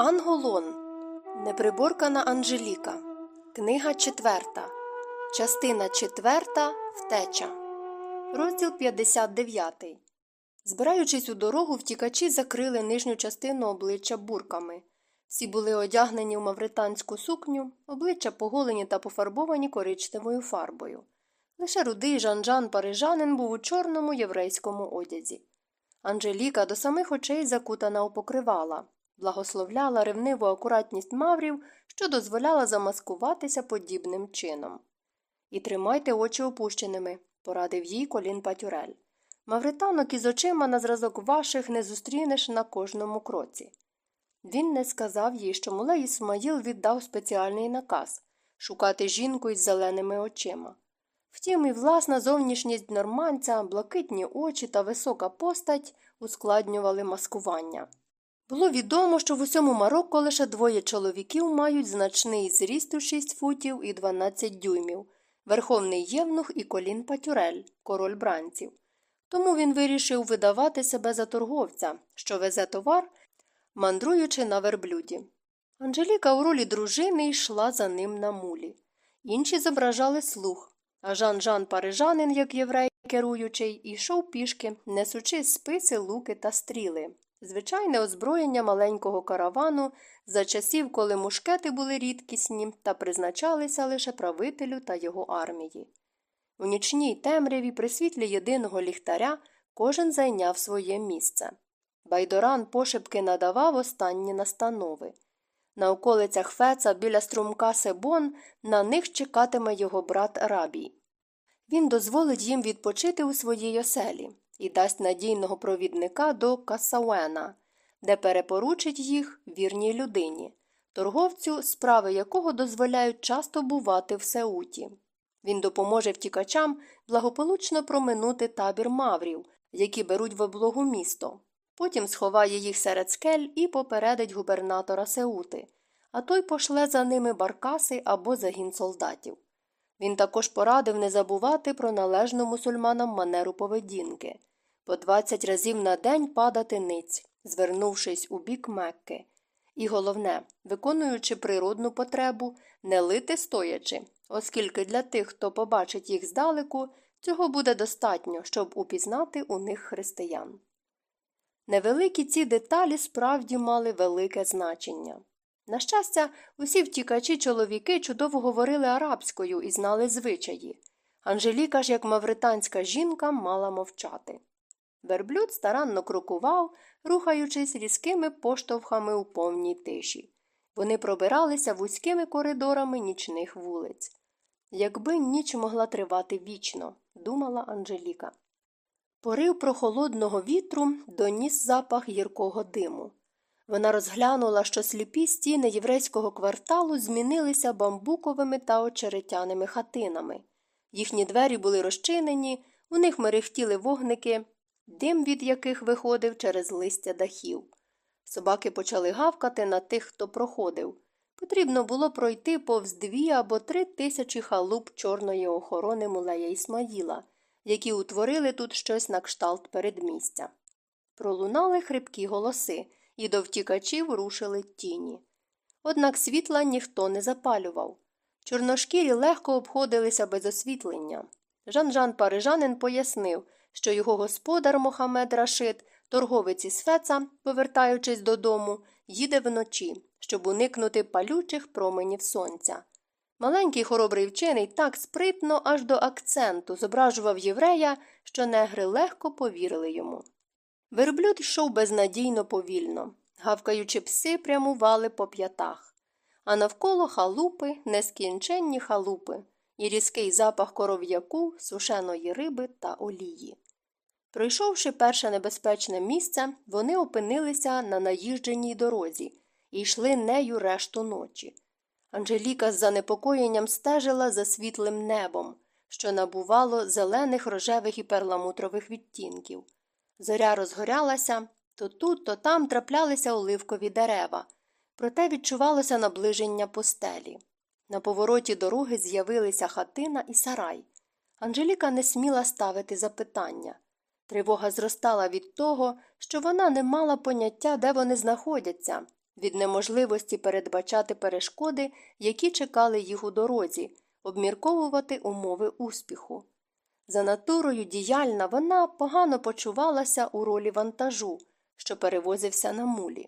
Анголон. Неприборкана Анжеліка. Книга четверта. Частина четверта. Втеча. Розділ 59. Збираючись у дорогу, втікачі закрили нижню частину обличчя бурками. Всі були одягнені в мавританську сукню, обличчя поголені та пофарбовані коричневою фарбою. Лише рудий Жан-Жан парижанин був у чорному єврейському одязі. Анжеліка до самих очей закутана у покривала, благословляла ревниву акуратність маврів, що дозволяла замаскуватися подібним чином. І тримайте очі опущеними, порадив їй колін Патюрель. Мавританок із очима на зразок ваших не зустрінеш на кожному кроці. Він не сказав їй, що мулей Ісмаїл віддав спеціальний наказ шукати жінку із зеленими очима. Втім, і власна зовнішність норманця, блакитні очі та висока постать ускладнювали маскування. Було відомо, що в усьому Марокко лише двоє чоловіків мають значний зріст у 6 футів і 12 дюймів верховний євнух і колін Патюрель, король бранців. Тому він вирішив видавати себе за торговця, що везе товар, мандруючи на верблюді. Анжеліка у ролі дружини йшла за ним на мулі. Інші зображали слух, а Жан Жан парижанин, як єврей керуючий, йшов пішки, несучи списи, луки та стріли. Звичайне озброєння маленького каравану за часів, коли мушкети були рідкісні та призначалися лише правителю та його армії. У нічній темряві, при світлі єдиного ліхтаря, кожен зайняв своє місце. Байдоран пошепки надавав останні настанови. На околицях Феца біля струмка Себон на них чекатиме його брат Рабій. Він дозволить їм відпочити у своїй оселі і дасть надійного провідника до Касауена, де перепоручить їх вірній людині, торговцю, справи якого дозволяють часто бувати в Сеуті. Він допоможе втікачам благополучно проминути табір маврів, які беруть в облогу місто. Потім сховає їх серед скель і попередить губернатора Сеути, а той пошле за ними баркаси або загін солдатів. Він також порадив не забувати про належну мусульманам манеру поведінки по 20 разів на день падати ниць, звернувшись у бік Мекки. І головне, виконуючи природну потребу, не лити стоячи, оскільки для тих, хто побачить їх здалеку, цього буде достатньо, щоб упізнати у них християн. Невеликі ці деталі справді мали велике значення. На щастя, усі втікачі чоловіки чудово говорили арабською і знали звичаї. Анжеліка ж, як мавританська жінка, мала мовчати. Верблюд старанно крокував, рухаючись різкими поштовхами у повній тиші. Вони пробиралися вузькими коридорами нічних вулиць. Якби ніч могла тривати вічно, думала Анжеліка. Порив прохолодного вітру доніс запах гіркого диму. Вона розглянула, що сліпі стіни єврейського кварталу змінилися бамбуковими та очеретяними хатинами. Їхні двері були розчинені, у них мерехтіли вогники, дим від яких виходив через листя дахів. Собаки почали гавкати на тих, хто проходив. Потрібно було пройти повз дві або три тисячі халуп чорної охорони мулея Ісмаїла, які утворили тут щось на кшталт передмістя. Пролунали хрипкі голоси, і до втікачів рушили тіні. Однак світла ніхто не запалював. Чорношкірі легко обходилися без освітлення. Жан Жан Парижанин пояснив, що його господар Мохамед Рашид, торговець із Феца, повертаючись додому, їде вночі, щоб уникнути палючих променів сонця. Маленький хоробрий вчений так спритно аж до акценту зображував єврея, що негри легко повірили йому. Верблюд йшов безнадійно повільно, гавкаючи пси прямували по п'ятах, а навколо халупи нескінченні халупи і різкий запах коров'яку, сушеної риби та олії. Пройшовши перше небезпечне місце, вони опинилися на наїждженій дорозі і йшли нею решту ночі. Анжеліка з занепокоєнням стежила за світлим небом, що набувало зелених рожевих і перламутрових відтінків. Зоря розгорялася, то тут, то там траплялися оливкові дерева, проте відчувалося наближення постелі. На повороті дороги з'явилися хатина і сарай. Анжеліка не сміла ставити запитання. Тривога зростала від того, що вона не мала поняття, де вони знаходяться, від неможливості передбачати перешкоди, які чекали їх у дорозі, обмірковувати умови успіху. За натурою діяльна вона погано почувалася у ролі вантажу, що перевозився на мулі.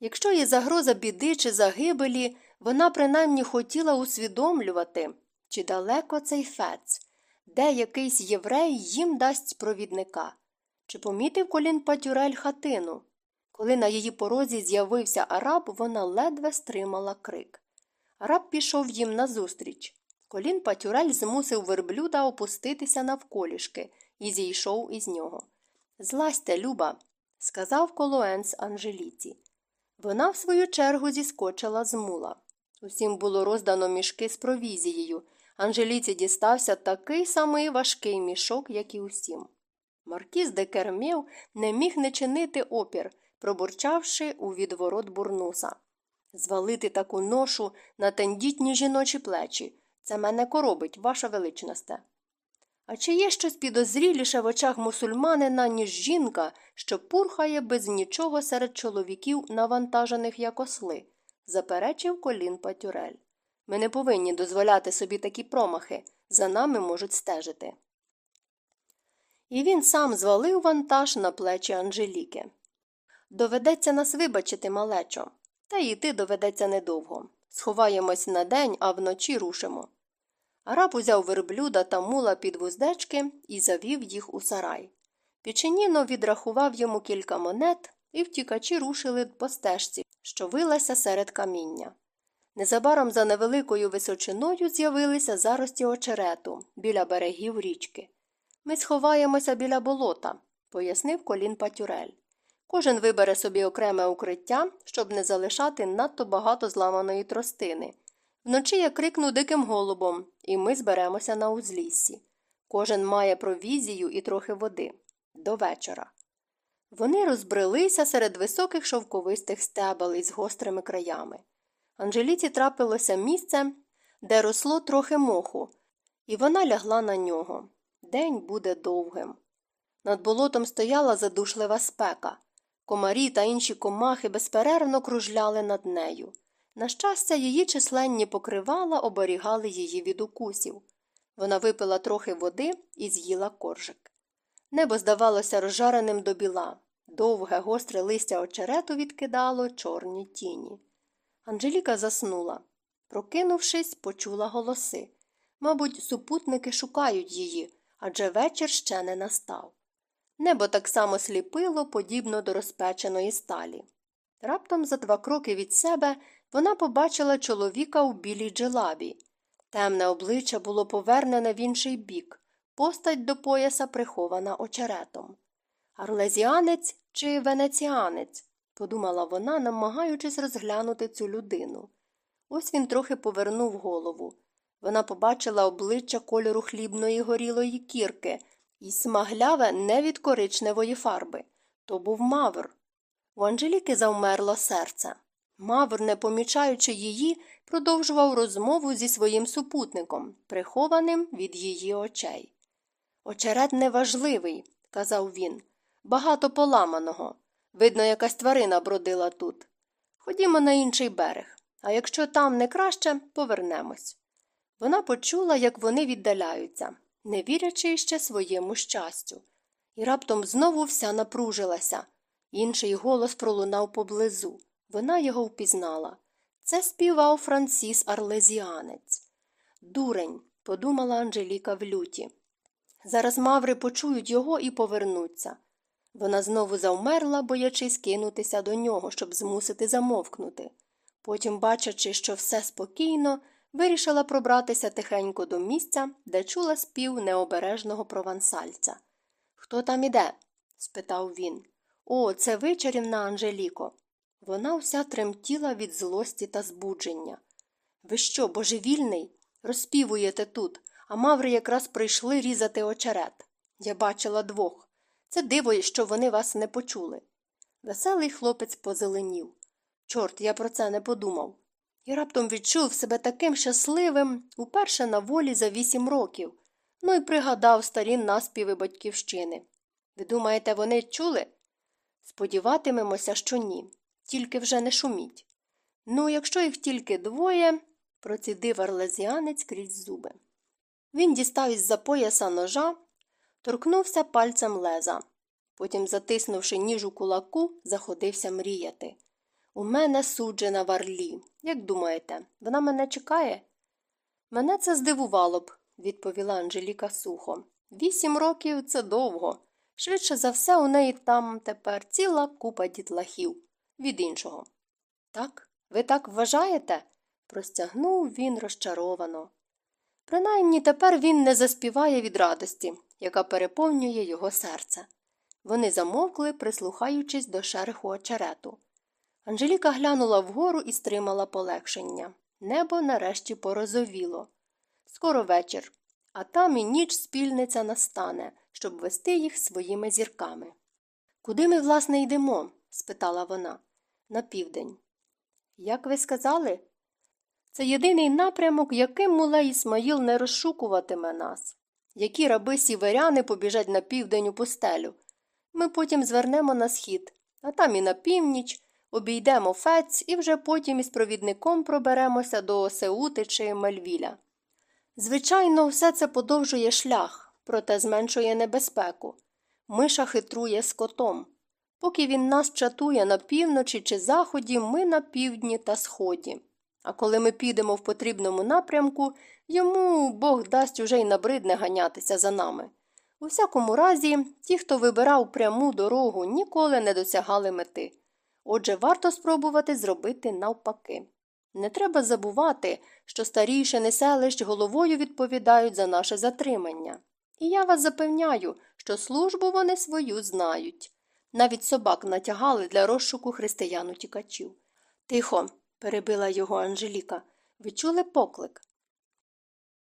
Якщо є загроза біди чи загибелі, вона принаймні хотіла усвідомлювати, чи далеко цей фец, де якийсь єврей їм дасть провідника. Чи помітив колін Патюрель хатину? Коли на її порозі з'явився араб, вона ледве стримала крик. Араб пішов їм назустріч. Колін Патюрель змусив верблюда опуститися навколішки і зійшов із нього. Злазьте, Люба, сказав Колоенс Анжеліці. Вона, в свою чергу, зіскочила з мула. Усім було роздано мішки з провізією. Анжеліці дістався такий самий важкий мішок, як і усім. Маркіз де Кермєв не міг не чинити опір, пробурчавши у відворот бурнуса. Звалити таку ношу на тендітні жіночі плечі. Це мене коробить, ваша величносте. А чи є щось підозріліше в очах мусульманина, ніж жінка, що пурхає без нічого серед чоловіків, навантажених як осли? заперечив колін Патюрель. Ми не повинні дозволяти собі такі промахи, за нами можуть стежити. І він сам звалив вантаж на плечі Анжеліки. Доведеться нас вибачити, малечо, та й іти доведеться недовго. Сховаємось на день, а вночі рушимо. Араб узяв верблюда та мула під вуздечки і завів їх у сарай. Піченіно відрахував йому кілька монет, і втікачі рушили по стежці, що вилася серед каміння. Незабаром за невеликою височиною з'явилися зарості очерету біля берегів річки. Ми сховаємося біля болота, пояснив колін Патюрель. Кожен вибере собі окреме укриття, щоб не залишати надто багато зламаної тростини. Вночі я крикну диким голубом, і ми зберемося на узліссі. Кожен має провізію і трохи води. До вечора. Вони розбрелися серед високих шовковистих стебел із гострими краями. Анжеліці трапилося місце, де росло трохи моху, і вона лягла на нього. День буде довгим. Над болотом стояла задушлива спека. Комарі та інші комахи безперервно кружляли над нею. На щастя, її численні покривала оберігали її від укусів. Вона випила трохи води і з'їла коржик. Небо здавалося розжареним до біла. Довге, гостре листя очерету відкидало чорні тіні. Анжеліка заснула. Прокинувшись, почула голоси. Мабуть, супутники шукають її, адже вечір ще не настав. Небо так само сліпило, подібно до розпеченої сталі. Раптом за два кроки від себе вона побачила чоловіка у білій джелабі. Темне обличчя було повернене в інший бік, постать до пояса прихована очеретом. Арлезіанець чи венеціанець, подумала вона, намагаючись розглянути цю людину. Ось він трохи повернув голову. Вона побачила обличчя кольору хлібної горілої кірки і смагляве не від коричневої фарби. То був мавр. У Анжеліки завмерло серце. Мавр, не помічаючи її, продовжував розмову зі своїм супутником, прихованим від її очей. Очерет неважливий, казав він. Багато поламаного. Видно, якась тварина бродила тут. Ходімо на інший берег, а якщо там не краще, повернемось. Вона почула, як вони віддаляються, не вірячи ще своєму щастю, і раптом знову вся напружилася. Інший голос пролунав поблизу. Вона його впізнала. Це співав Франсіс Арлезіанець. Дурень, подумала Анжеліка в люті. Зараз маври почують його і повернуться. Вона знову завмерла, боячись кинутися до нього, щоб змусити замовкнути. Потім, бачачи, що все спокійно, вирішила пробратися тихенько до місця, де чула спів необережного провансальця. Хто там іде? спитав він. О, це ви, Анжеліко. Вона вся тремтіла від злості та збудження. Ви що, божевільний? Розпівуєте тут, а маври якраз прийшли різати очерет. Я бачила двох. Це диво, що вони вас не почули. Веселий хлопець позеленів. Чорт, я про це не подумав. І раптом відчув себе таким щасливим уперше на волі за вісім років. Ну і пригадав старі наспіви батьківщини. Ви думаєте, вони чули? Сподіватимемося, що ні. тільки вже не шуміть. Ну, якщо їх тільки двоє, процідив арлезіанець крізь зуби. Він дістав із за пояса ножа, торкнувся пальцем леза. Потім, затиснувши ніж у кулаку, заходився мріяти. У мене суджена варлі. Як думаєте, вона мене чекає? Мене це здивувало б, відповіла Анжеліка сухо. Вісім років це довго. Швидше за все, у неї там тепер ціла купа дітлахів від іншого. Так, ви так вважаєте? простягнув він розчаровано. Принаймні тепер він не заспіває від радості, яка переповнює його серце. Вони замовкли, прислухаючись до шереху очерету. Анжеліка глянула вгору і стримала полегшення. Небо нарешті порозовіло. Скоро вечір, а там і ніч спільниця настане, щоб вести їх своїми зірками. Куди ми, власне, йдемо? спитала вона. На південь. Як ви сказали? Це єдиний напрямок, яким мулей Ісмаїл не розшукуватиме нас. Які раби сіверяни побіжать на південь у пустелю. Ми потім звернемо на схід, а там і на північ, обійдемо фець і вже потім із провідником проберемося до Сеути чи Мельвіля. Звичайно, все це подовжує шлях, проте зменшує небезпеку. Миша хитрує з котом. Поки він нас чатує на півночі чи заході, ми на півдні та сході. А коли ми підемо в потрібному напрямку, йому Бог дасть уже й набридне ганятися за нами. У всякому разі, ті, хто вибирав пряму дорогу, ніколи не досягали мети. Отже, варто спробувати зробити навпаки. Не треба забувати, що старішини селищ головою відповідають за наше затримання. І я вас запевняю, що службу вони свою знають. Навіть собак натягали для розшуку християн утікачів. Тихо, перебила його Анжеліка. Ви чули поклик?